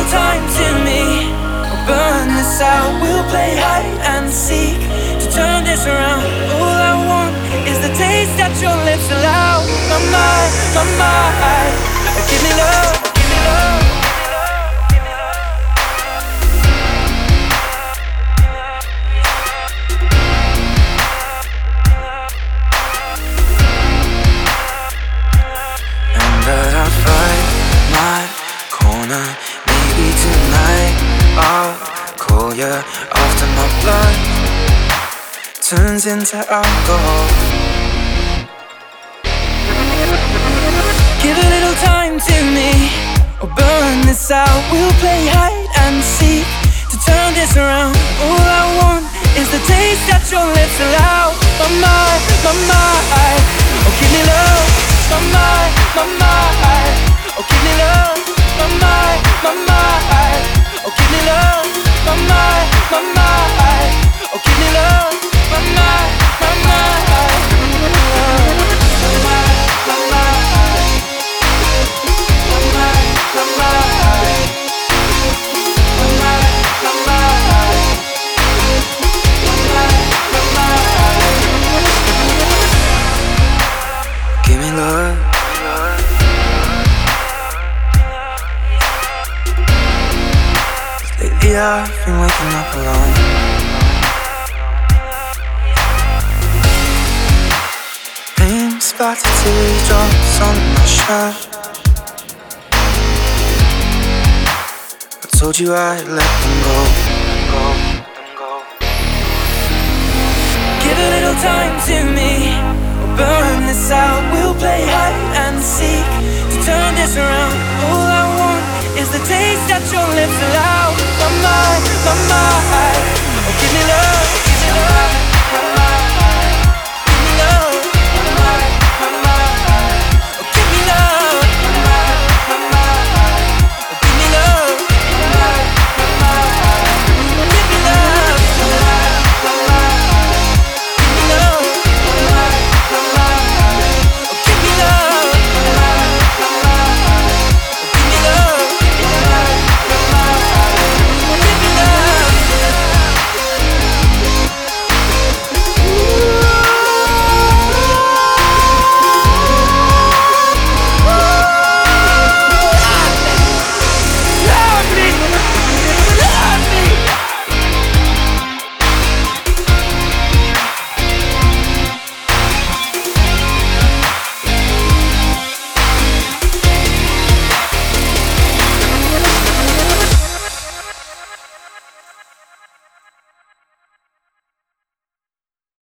real time to me. We'll burn this out, we'll play hide and seek to turn this around. All I want is the taste that your lips allow. My mind, my mind. Call you after my blood turns into alcohol. Give a little time to me, or burn this out. We'll play hide and seek to turn this around. All I want is the taste that your lips allow. My mind, my mind, oh give me love. My mind, my mind, I've been waking up alone. Pain splattered teardrops on my shirt. I told you I'd let them go. Give a little time to me. We'll burn this out. We'll play hide and seek to turn this around. All I want is the taste that your lips allow.